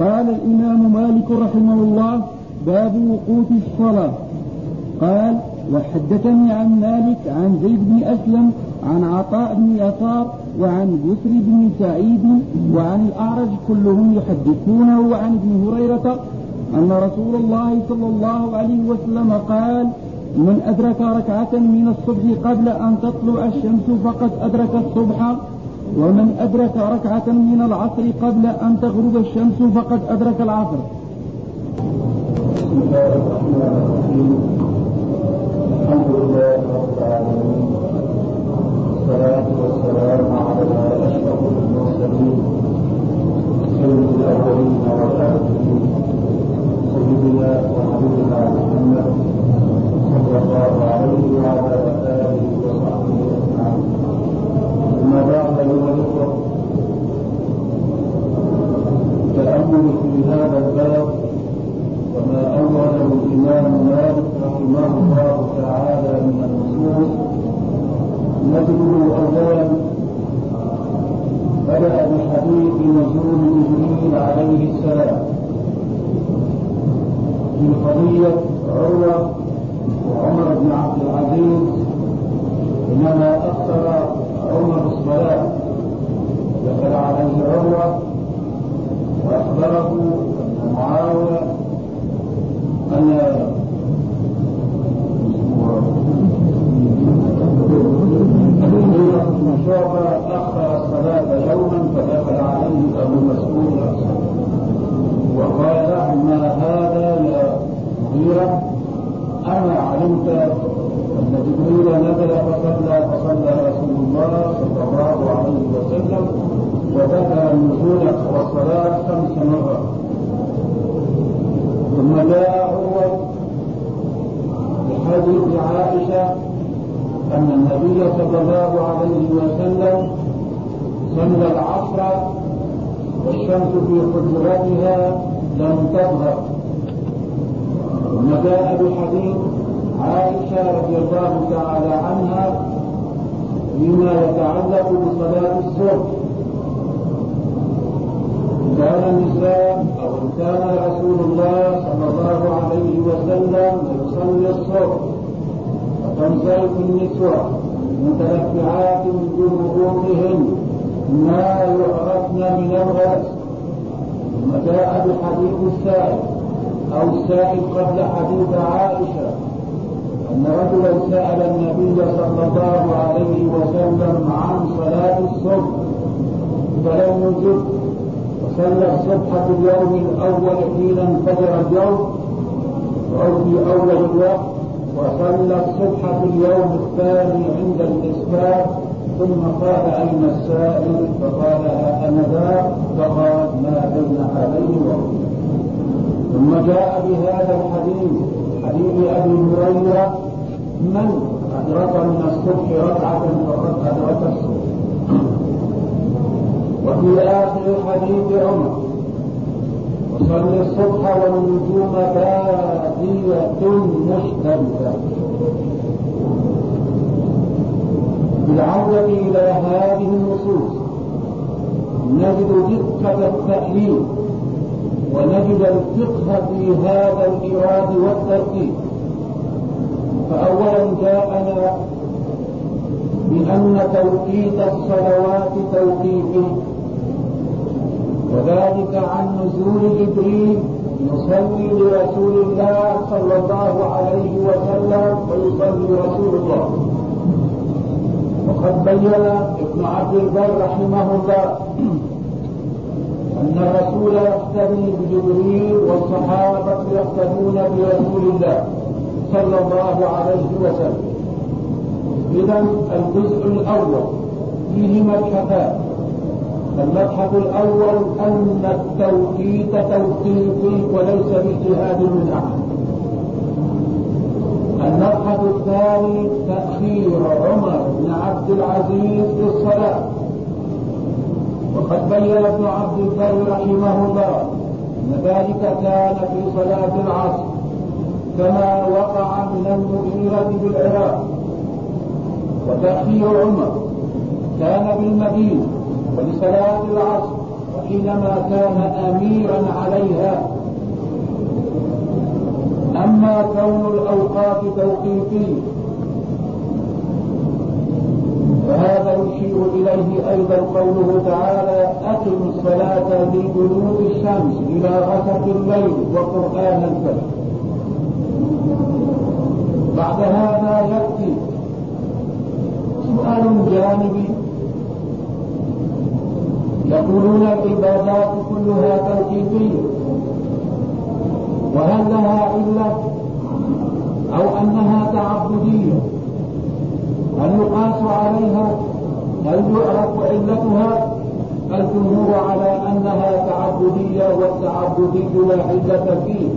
قال الإمام مالك رحمه الله باب وقوت الصلاة. قال وحدثني عن مالك عن زيد بن أسلم عن عطاء بن يسار وعن بسر بن سعيد وعن الأعرج كلهم يحدثونه عن ابن هريرة أن رسول الله صلى الله عليه وسلم قال من أدرك ركعة من الصبح قبل أن تطلع الشمس فقد أدرك الصبح ومن أدرك ركعة من العصر قبل أن تغرب الشمس فقد أدرك العصر. بسم الله الرحمن الرحيم الحمد لله رب العالمين. والصلاة والسلام على أشرف سيدنا صلى الله عليه وعلى آله النسوة متلفعات بوضوئهن ما يعرفن من ثم جاء بحديث السائل أو السائل قبل حديث عائشة أن رجلا سأل النبي صلى الله عليه وسلم عن صلاة الصبح فلم يجب. وصلى الصبح في اليوم الأول حين انفجر اليوم أو في أول الوقت. وصلى الصبح في اليوم الثاني عند الإسلام ثم قال أين السائل؟ فقال أنا ذا فقال ما بين هذين وقت ثم جاء بهذا الحديث حديث أبي هريرة من أدرك من الصبح ركعة فقد أدرك الصبح. وفي آخر حديث عمر. وصل الصبح والنجوم بادية مشتبكة بالعودة إلى هذه النصوص نجد دقة التأليف ونجد الفقه في هذا الإيراد والترتيب فأولا جاءنا بأن توقيت الصلوات توقيفي وذلك عن نزول جبريل يصلي لرسول الله صلى الله عليه وسلم ويصلي رسول الله. وقد بين ابن عبد البر رحمه الله أن الرسول يقتدي بجبريل والصحابة يقتدون برسول الله صلى الله عليه وسلم. إذا الجزء الأول فيه مبحثان المبحث الأول أن التوقيت توقيفي وليس باجتهاد من أحد المبحث الثاني تأخير عمر بن عبد العزيز في الصلاة وقد بين ابن عبد البر رحمه الله أن ذلك كان في صلاة العصر كما وقع من المغيرة بالعراق. وتأخير عمر كان بالمدينة. ولصلاة العصر وحينما كان أميرا عليها. أما كون الأوقات توقيفية وهذا يشير إليه أيضا قوله تعالى أقم الصلاة لدلوك الشمس إلى غسق الليل وقرآن الفجر. بعد هذا يأتي سؤال جانبي يقولون العبادات كلها توقيفية وهل لها علة أو أنها تعبدية هل يقاس عليها هل يعرف علتها؟ الجمهور على أنها تعبدية والتعبدي لا علة فيه.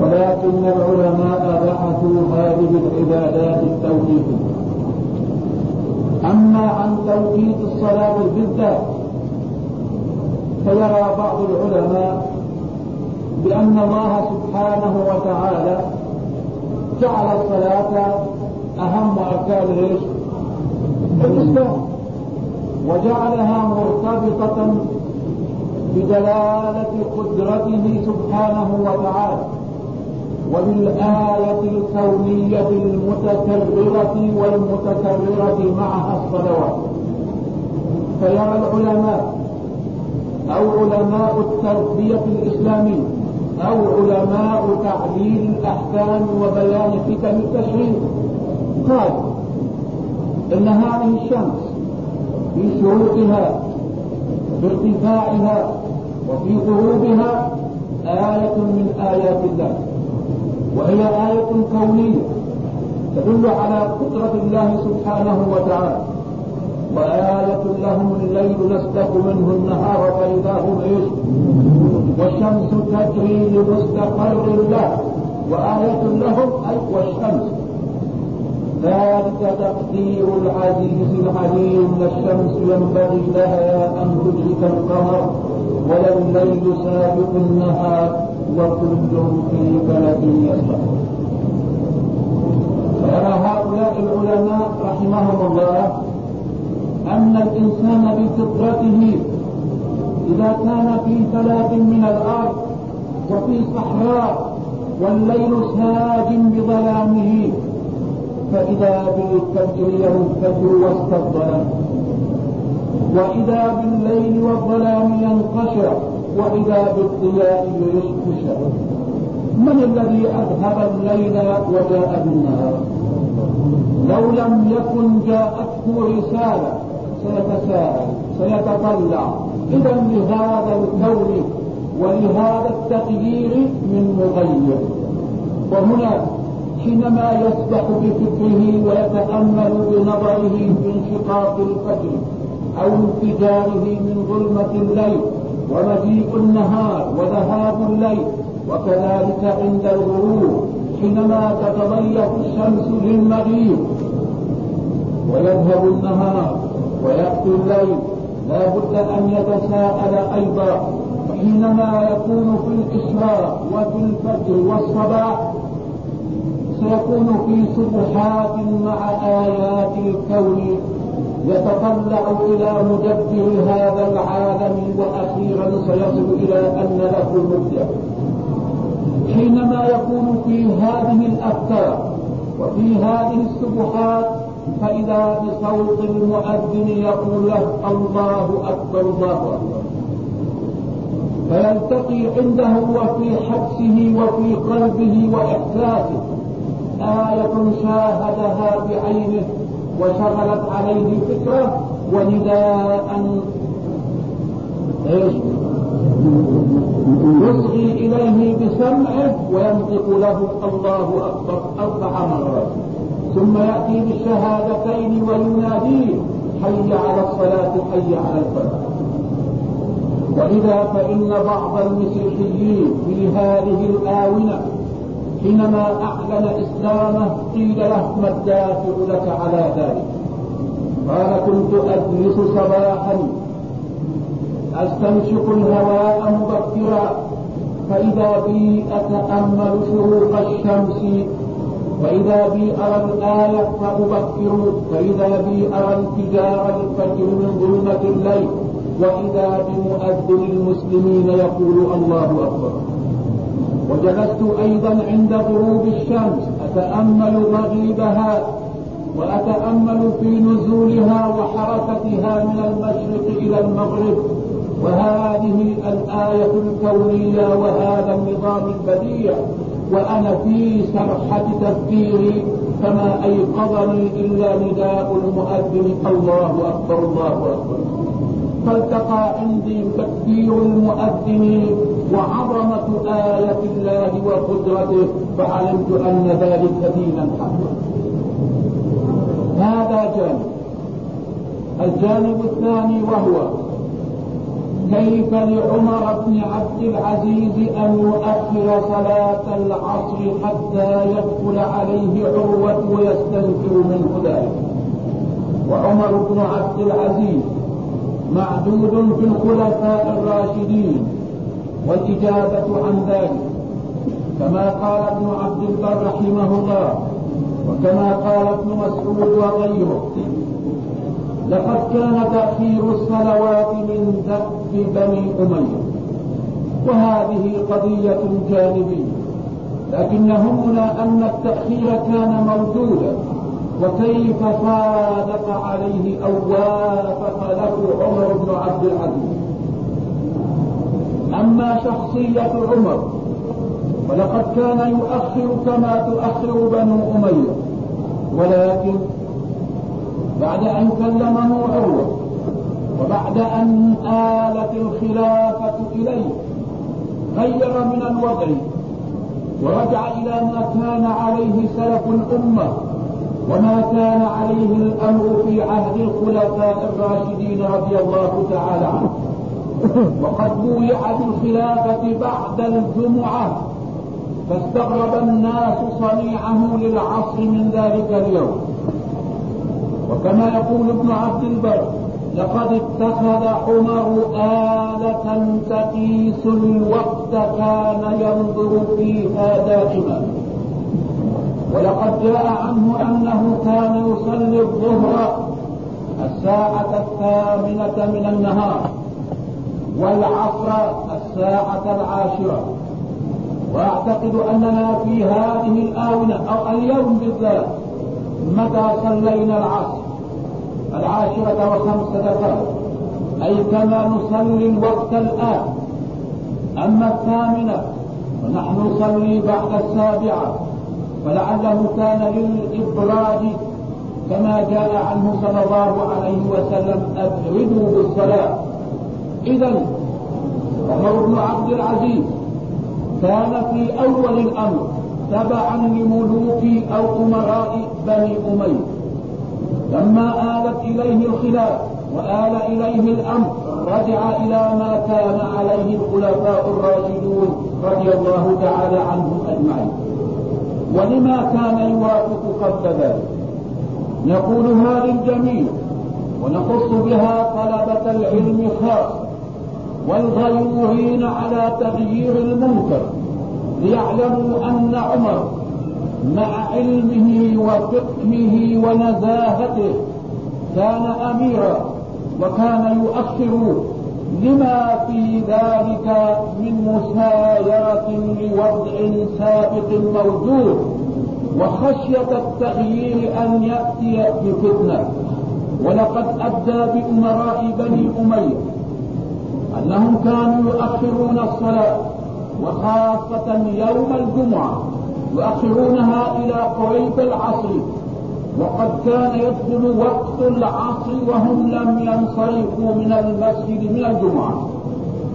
ولكن العلماء بحثوا هذه العبادات التوحيدية أما عن توقيت الصلاة بالذات فيرى بعض العلماء بأن الله سبحانه وتعالى جعل الصلاة أهم أركان إيش؟ الإسلام وجعلها مرتبطة بدلالة قدرته سبحانه وتعالى وبالآية الكونية المتكررة والمتكررة معها الصلوات. فيرى العلماء أو علماء التربية الإسلامية أو علماء تعليل الأحكام وبيان حكم التشريع. قال إن هذه الشمس في شروقها في ارتفاعها وفي غروبها آية من آيات الله. وهي آية كونية تدل على قدرة الله سبحانه وتعالى. وآية لهم الليل نسلك منه النهار فإذا هم إيش والشمس تجري لمستقر له وآية لهم أي والشمس. ذلك تقدير العزيز العليم. الشمس ينبغي لها أن تدرك القمر ولا الليل سابق النهار. وكل في بلد يسبح فيرى هؤلاء العلماء رحمهم الله أن الإنسان بفطرته إذا كان في ثلاث من الأرض وفي صحراء والليل ساج بظلامه فإذا بالفجر ينفجر وسط الظلام وإذا بالليل والظلام ينقشع وإذا بالضياء يشكشع من الذي أذهب الليل وجاء بالنهار؟ لو لم يكن جاءته رسالة سيتساءل سيتطلع. إذا لهذا الكون ولهذا التغيير من مغير. وهنا حينما يسبح بفكره ويتأمل بنظره في انشقاق الفجر أو انفجاره من ظلمة الليل ومجيء النهار وذهاب الليل وكذلك عند الغروب حينما تتضيق الشمس للمغيب. ويذهب النهار ويأتي الليل لا بد أن يتساءل أيضا. حينما يكون في الإسراء وفي الفجر والصباح سيكون في سبحات مع آيات الكون يتطلع إلى مدبر هذا العالم وأخيرا سيصل إلى أن له مبدع حينما يكون في هذه الأفكار وفي هذه السبحات فإذا بصوت المؤذن يقول له الله أكبر الله أكبر. فيلتقي عنده وفي حبسه وفي قلبه وإحساسه. آية شاهدها بعينه. وشغلت عليه فكرة ونداء. إيش؟ يصغي إليه بسمعه وينطق له الله أكبر أربع مرات. ثم يأتي بالشهادتين ويناديه حي على الصلاة حي على الفلاح. ولذا فإن بعض المسيحيين في هذه الآونة حينما أعلن إسلامه قيل له ما الدافع لك على ذلك. قال كنت أجلس صباحا أستنشق الهواء مبكرا فإذا بي أتأمل شروق الشمس وإذا بي أرى الآية فأبكر فإذا بي أرى انفجار الفجر من ظلمة الليل وإذا بمؤذن المسلمين يقول الله أكبر. وجلست أيضا عند غروب الشمس أتأمل مغيبها وأتأمل في نزولها وحركتها من المشرق إلى المغرب. وهذه الآية الكونية وهذا النظام البديع وأنا في سرحة تفكيري فما أيقظني إلا نداء المؤذن. الله أكبر الله أكبر. فالتقى عندي تكبير المؤذن وعظمة آية الله وقدرته فعلمت أن ذلك دينا حقا. هذا جانب. الجانب الثاني وهو كيف لعمر بن عبد العزيز أن يؤخر صلاة العصر حتى يدخل عليه عروة ويستنكر منه ذلك؟ وعمر بن عبد العزيز معدود في الخلفاء الراشدين والإجابة عن ذلك كما قال ابن عبد البر رحمه الله وكما قال ابن مسعود وغيره. لقد كان تأخير الصلوات من دأب بني أمية وهذه قضية جانبية لكن همنا أن التأخير كان موجودا. وكيف صادق عليه أو وافق له عمر بن عبد العزيز. أما شخصية عمر ولقد كان يؤخر كما تؤخر بنو أمية. ولكن بعد أن كلمه عروة وبعد أن آلت الخلافة إليه غير من الوضع ورجع إلى ما كان عليه سلف الأمة. وما كان عليه الأمر في عهد الخلفاء الراشدين رضي الله تعالى عنه. وقد بويع بالخلافة بعد الجمعة فاستغرب الناس صنيعه للعصر من ذلك اليوم. وكما يقول ابن عبد البر لقد اتخذ عمر آلة تقيس الوقت كان ينظر فيها دائما ولقد جاء عنه أنه كان يصلي الظهر الساعة الثامنة من النهار والعصر الساعة العاشرة. وأعتقد أننا في هذه الآونة أو اليوم بالذات متى صلينا العصر العاشرة وخمس دقائق أي كما نصلي الوقت الآن. أما الثامنة ونحن نصلي بعد السابعة. فلعله كان للإبراد كما جاء عنه صلى الله عليه وسلم أبردوا بالصلاة. إذا عمر بن عبد العزيز كان في أول الأمر تبعا لملوك أو أمراء بني أمية. لما آلت إليه الخلاف وآل إليه الأمر رجع إلى ما كان عليه الخلفاء الراشدون رضي الله تعالى عنهم أجمعين. ولما كان يوافق قبل ذلك نقولها للجميع ونخص بها طلبة العلم خاصة والغيورين على تغيير المنكر ليعلموا أن عمر مع علمه وفقهه ونزاهته كان أميرا وكان يؤخر لما في ذلك من مسايرة لوضع سابق موجود وخشية التغيير أن يأتي بفتنة. ولقد أدى بأمراء بني أمية أنهم كانوا يؤخرون الصلاة وخاصة يوم الجمعة يؤخرونها إلى قريب العصر. وقد كان يدخل وقت العصر وهم لم ينصرفوا من المسجد من الجمعة.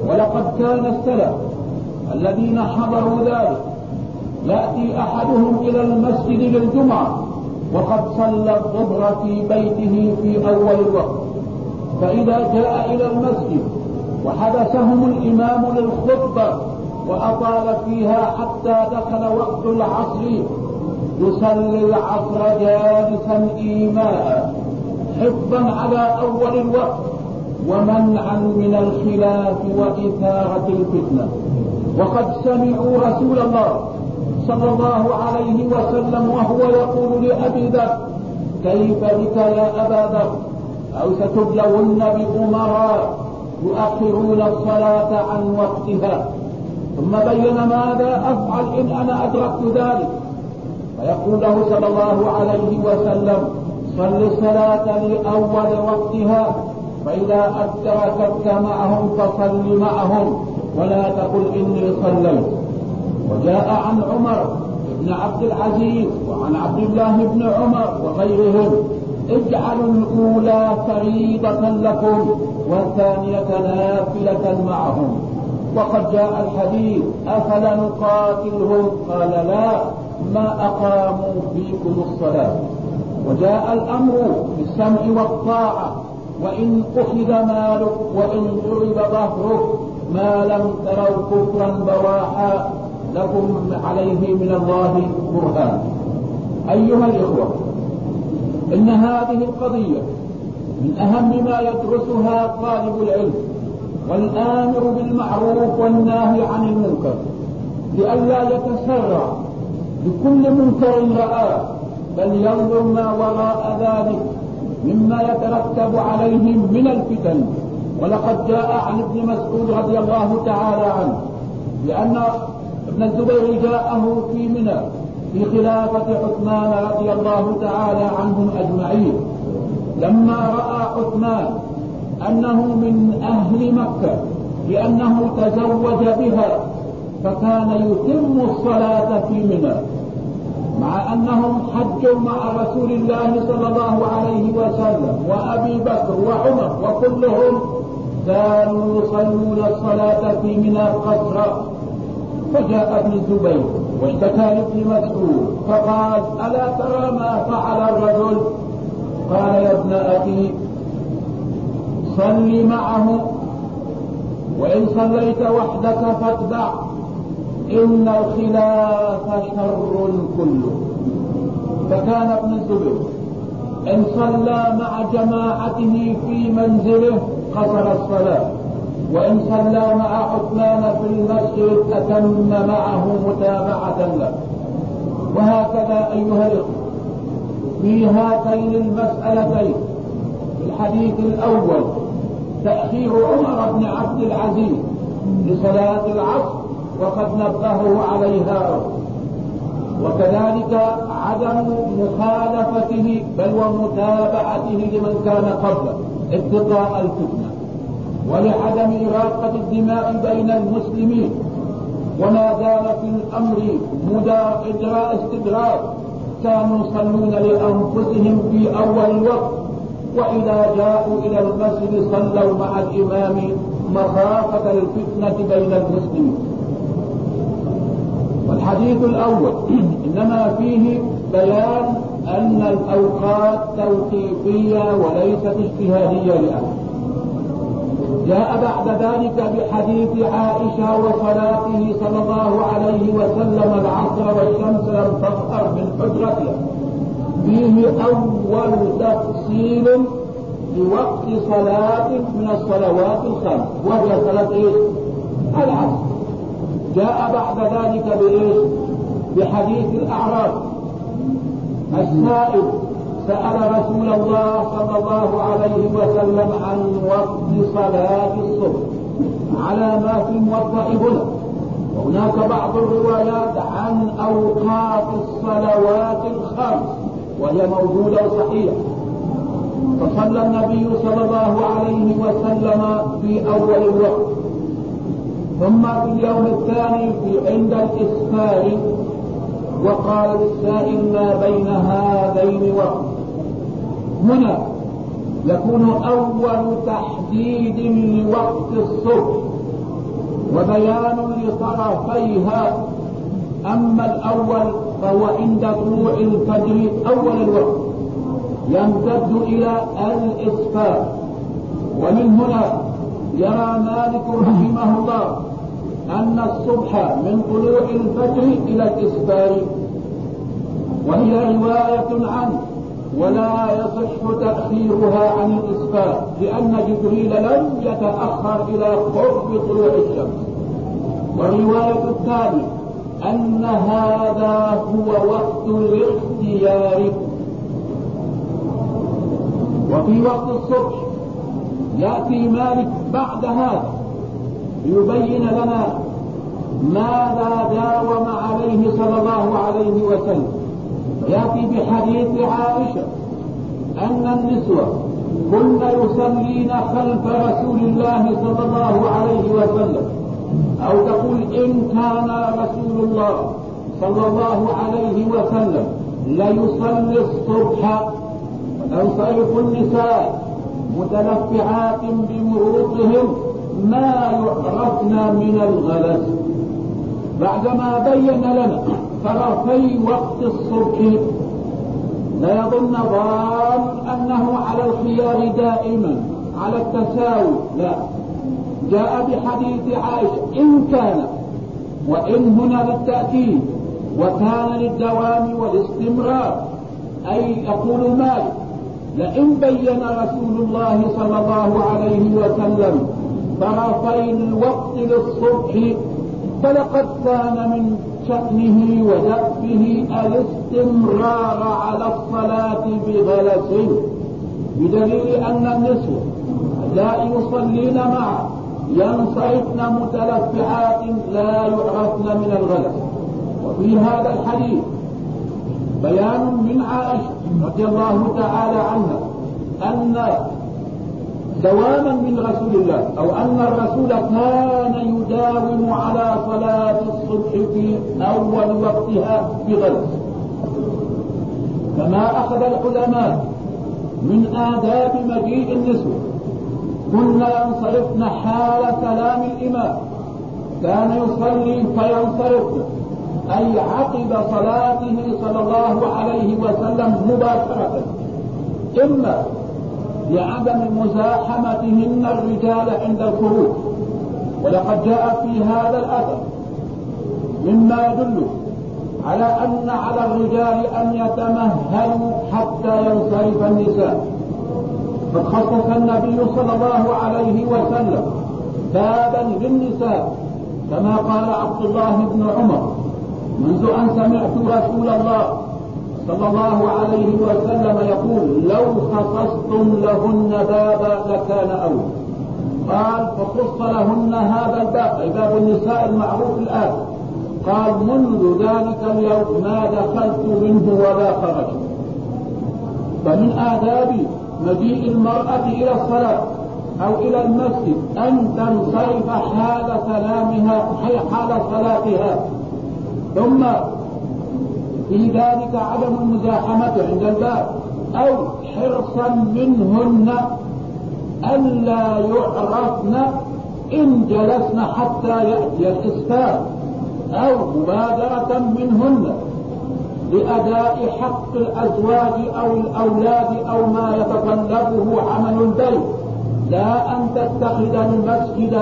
ولقد كان السلف الذين حضروا ذلك يأتي أحدهم إلى المسجد للجمعة وقد صلى الظهر في بيته في أول الوقت. فإذا جاء إلى المسجد وحبسهم الإمام للخطبة وأطال فيها حتى دخل وقت العصر يصلي العصر جالسا إيماء حفظا على أول الوقت ومنعا من الخلاف وإثارة الفتنة. وقد سمعوا رسول الله صلى الله عليه وسلم وهو يقول لأبي ذر كيف بك يا أبا ذر؟ أو ستبلون بأمراء يؤخرون الصلاة عن وقتها. ثم بين ماذا أفعل إن أنا أدركت ذلك؟ فيقول له صلى الله عليه وسلم صل الصلاة لأول وقتها فإذا أدركتك معهم فصل معهم ولا تقل إني صليت. وجاء عن عمر بن عبد العزيز وعن عبد الله بن عمر وغيرهم اجعلوا الأولى فريضة لكم والثانية نافلة معهم وقد جاء الحديث أفلا نقاتلهم؟ قال لا. ما أقاموا فيكم الصلاة. وجاء الأمر بالسمع والطاعة. وإن أخذ مالك وإن ضرب ظهرك ما لم تروا كفرا بواحا لكم عليه من الله برهان. أيها الإخوة إن هذه القضية من أهم ما يدرسها طالب العلم والآمر بالمعروف والناهي عن المنكر لئلا يتسرع بكل منكر رآه بل ينظر ما وراء ذلك مما يترتب عليهم من الفتن. ولقد جاء عن ابن مسعود رضي الله تعالى عنه لأن ابن الزبير جاءه في منى في خلافة عثمان رضي الله تعالى عنهم أجمعين. لما رأى عثمان أنه من أهل مكة لأنه تزوج بها فكان يتم الصلاة في منى. مع أنهم حجوا مع رسول الله صلى الله عليه وسلم وأبي بكر وعمر وكلهم كانوا يصلون الصلاة في منى قصرا فجاء ابن الزبير واشتكى لابن مسعود فقال ألا ترى ما فعل الرجل؟ قال يا ابن أخي صل معه وإن صليت وحدك فاتبع إن الخلاف شر كله. فكان ابن الزبير إن صلى مع جماعته في منزله قصر الصلاة وإن صلى مع عثمان في المسجد أتم معه متابعة له. وهكذا أيها الإخوة في هاتين المسألتين الحديث الأول تأخير عمر بن عبد العزيز لصلاة العصر وقد نبهه عليها. وكذلك عدم مخالفته بل ومتابعته لمن كان قبله اتقاء الفتنة ولعدم إراقة الدماء بين المسلمين. وما دام في الأمر مدى إجراء استدراك. كانوا يصلون لأنفسهم في أول الوقت وإذا جاءوا إلى المسجد صلوا مع الإمام مخافة الفتنة بين المسلمين. والحديث الأول. إنما فيه بيان أن الأوقات توقيفية وليست اجتهادية لأحد. جاء بعد ذلك بحديث عائشة وصلاته صلى الله عليه وسلم العصر والشمس لم تظهر من حجرتها. فيه أول تفصيل لوقت صلاة من الصلوات الخمس وهي صلاة؟ العصر. جاء بعد ذلك بإيش؟ بحديث الأعراب. السائل سأل رسول الله صلى الله عليه وسلم عن وقت صلاة الصبح. على ما في الموضع هنا. وهناك بعض الروايات عن أوقات الصلوات الخمس وهي موجودة وصحيحة. فصلى النبي صلى الله عليه وسلم في أول الوقت. ثم في اليوم الثاني في عند الإسفار وقال للسائل ما بين هذين وقت. هنا يكون أول تحديد لوقت الصبح وبيان لطرفيها. أما الأول فهو عند طلوع الفجر أول الوقت يمتد إلى الإسفار ومن هنا يرى مالك رحمه الله أن الصبح من طلوع الفجر إلى الإسفار. وهي رواية عنه ولا يصح تأخيرها عن الإسفار لأن جبريل لم يتأخر إلى قرب طلوع الشمس. والرواية الثانية أن هذا هو وقت الاختيار. وفي وقت الصبح يأتي مالك بعد هذا ليبين لنا ماذا داوم عليه صلى الله عليه وسلم. يأتي بحديث عائشة أن النسوة كن يصلين خلف رسول الله صلى الله عليه وسلم. أو تقول إن كان رسول الله صلى الله عليه وسلم ليصلي الصبح. وتنصرف النساء متلفعات بمروطهم ما يعرفن من الغلس بعدما بين لنا طرفي وقت الصبح لا يظن ظان أنه على الخيار دائما على التساوي لا. جاء بحديث عائشة إن كان وإن هنا للتأكيد وكان للدوام والاستمرار. أي يقول مالك لئن بين رسول الله صلى الله عليه وسلم طرفي الوقت للصبح فلقد كان من شأنه ودأبه الاستمرار على الصلاة بغلس. بدليل أن النسوة لا يصلين معه ينصرفن متلفعات لا يعرفن من الغلس. وفي هذا الحديث بيان من عائشة رضي الله تعالى عنها أن دواما من رسول الله أو أن الرسول كان يداوم على صلاة الصبح في أول وقتها بغلس كما أخذ العلماء من آداب مجيء النسوة. كن ينصرفن حال كلام الإمام. كان يصلي فينصرفن أي عقب صلاته صلى الله عليه وسلم مباشرة. إما لعدم مزاحمتهن الرجال عند الخروج. ولقد جاء في هذا الأثر مما يدل على أن على الرجال أن يتمهلوا حتى ينصرف النساء. قد خصص النبي صلى الله عليه وسلم بابا للنساء كما قال عبد الله بن عمر منذ أن سمعت رسول الله صلى الله عليه وسلم يقول لو خصصتم لهن بابا لكان أولى قال فخص لهن هذا الباب أي باب النساء المعروف الآن. قال منذ ذلك اليوم ما دخلت منه ولا خرجت. فمن آداب مجيء المرأة إلى الصلاة أو إلى المسجد أن تنصرف حال سلامها حال صلاتها. ثم في ذلك عدم المزاحمة عند الباب أو حرصا منهن ألا يعرفن إن جلسن حتى يأتي الإسفار أو مبادرة منهن لأداء حق الأزواج أو الأولاد أو ما يتطلبه عمل البيت. لا أن تتخذ المسجد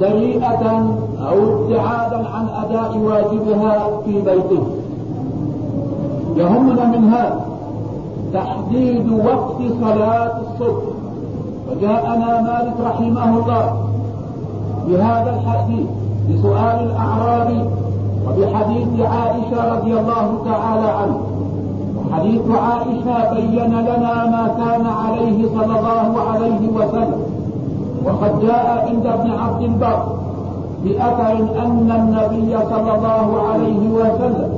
دريئة أو ابتعادا عن أداء واجبها في بيته. يهمنا من هذا. تحديد وقت صلاة الصبح. وجاءنا مالك رحمه الله بهذا الحديث بسؤال الأعرابي وبحديث عائشة رضي الله تعالى عنه. حديث عائشة بين لنا ما كان عليه صلى الله عليه وسلم. وقد جاء عند ابن عبد البر بأثر أن النبي صلى الله عليه وسلم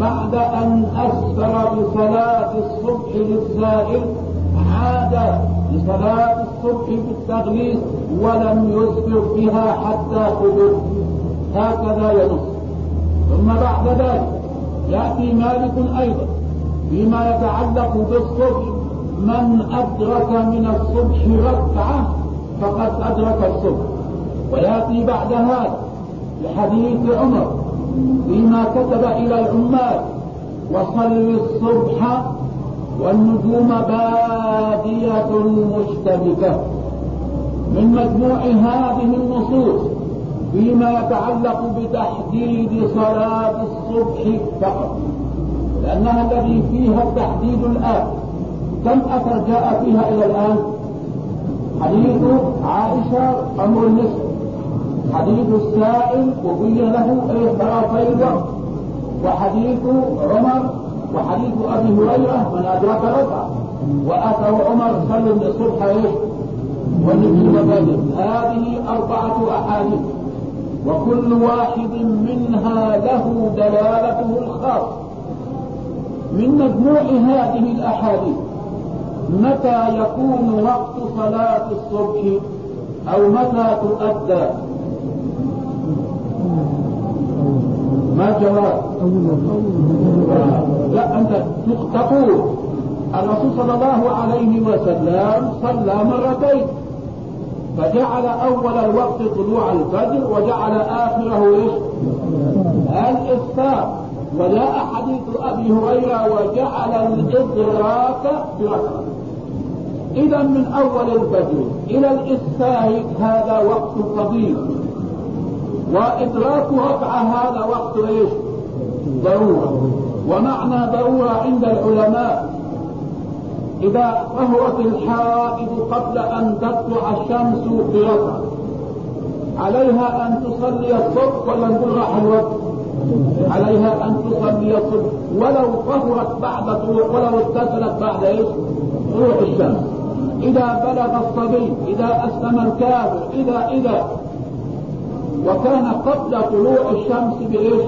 بعد أن أسفر بصلاة الصبح للسائل عاد لصلاة الصبح بالتغليس ولم يسفر بها حتى حدث هكذا ينص. ثم بعد ذلك يأتي مالك أيضا فيما يتعلق بالصبح من أدرك من الصبح ركعة فقد أدرك الصبح. ويأتي بعد هذا لحديث عمر فيما كتب إلى العمال. وصل الصبح والنجوم بادية مشتبكة. من مجموع هذه النصوص فيما يتعلق بتحديد صلاة الصبح فقط. لأنها الذي فيها التحديد الآن. كم أثر جاء فيها إلى الآن؟ حديث عائشة أمر النصف. حديث السائل وبين له طرفي وحديث عمر وحديث أبي هريرة من أدرك ركعه واتى عمر صلى الصبح إيش؟ ونجم بدر هذه أربعة أحاديث وكل واحد منها له دلالته الخاصة. من مجموع هذه الأحاديث متى يكون وقت صلاة الصبح أو متى تؤدى؟ ما جواب لا أنت تقول الرسول صلى الله عليه وسلم صلى مرتين فجعل أول الوقت طلوع الفجر وجعل آخره إيش؟ الإسفار وجاء حديث أبي هريرة وجعل الإدراك بركعة. إذا من أول الفجر إلى الإسفار هذا وقت طويل وإدراك ركعة هذا وقت إيش؟ ضرورة. ومعنى ضرورة عند العلماء. إذا طهرت الحائض قبل أن تطلع الشمس بركعة عليها أن تصلي الصبح ولا نقول الوقت عليها أن تصلي الصبح. ولو طهرت بعد طلوع ولو اتصلت بعد إيش؟ طلوع الشمس. إذا بلغ الصبي إذا أسلم الكافر إذا إذا وكان قبل طلوع الشمس بإيش؟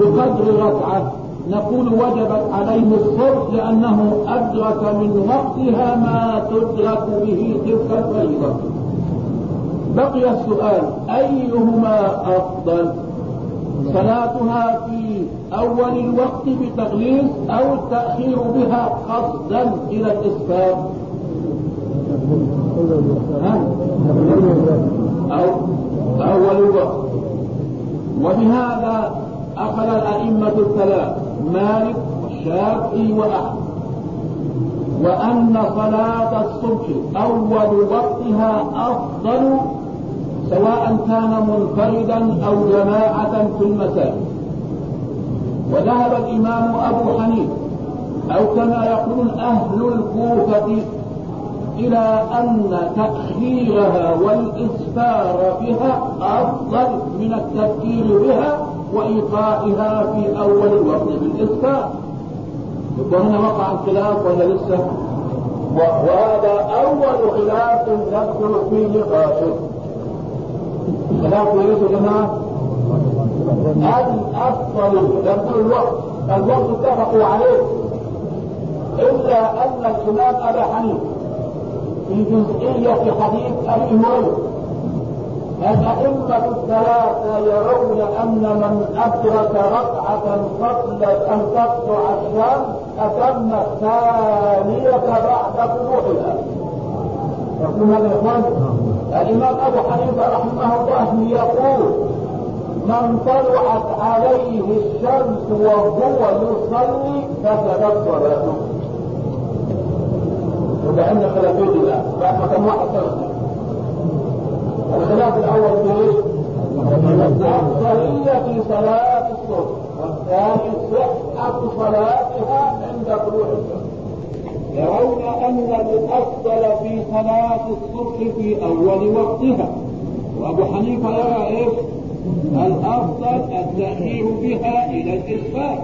بقدر ركعة نقول وجبت عليه الصرف لأنه أدرك من وقتها ما تدرك به تلك الفريضة. بقي السؤال أيهما أفضل؟ صلاتها في أول الوقت بتغليظ أو التأخير بها قصدا إلى الإسفار؟ أو أول الوقت. وبهذا أخذ الأئمة الثلاث مالك والشافعي وأحمد. وأن صلاة الصبح أول وقتها أفضل سواء كان منفردا أو جماعة في المساجد. وذهب الإمام أبو حنيفة أو كما يقولون أهل الكوفة إلى أن تأخيرها والإسفار بها أفضل من التفكير بها وإيقائها في أول الوقت بالإسفار. وهنا وقع الخلاف ولا لسه؟ وهذا أول خلاف ندخل فيه نقاشه. خلاف ليس جماعة؟ الأفضل يدخل الوقت. الوقت اتفقوا عليه. إلا أن الإمام أبا حنيفة. في جزئية حديث أبي هريرة الأئمة الثلاثة يرون أن من أدرك ركعة قبل أن تطلع الشمس أتم الثانية بعد طلوعها. يقول هذا يا إخوان؟ الإمام أبو حنيفة رحمه الله يقول من طلعت عليه الشمس وهو يصلي فسدت صلاته. عندنا خلافين ما كان واحد سنة الخلاف الأول في إيش؟ الافضليه في صلاة الصبح والثاني صحة صلاتها عند طلوع الشمس يرون أن الأفضل في صلاة الصبح في أول وقتها وأبو حنيفة يرى إيش؟ الأفضل التاخير بها إلى الاسفار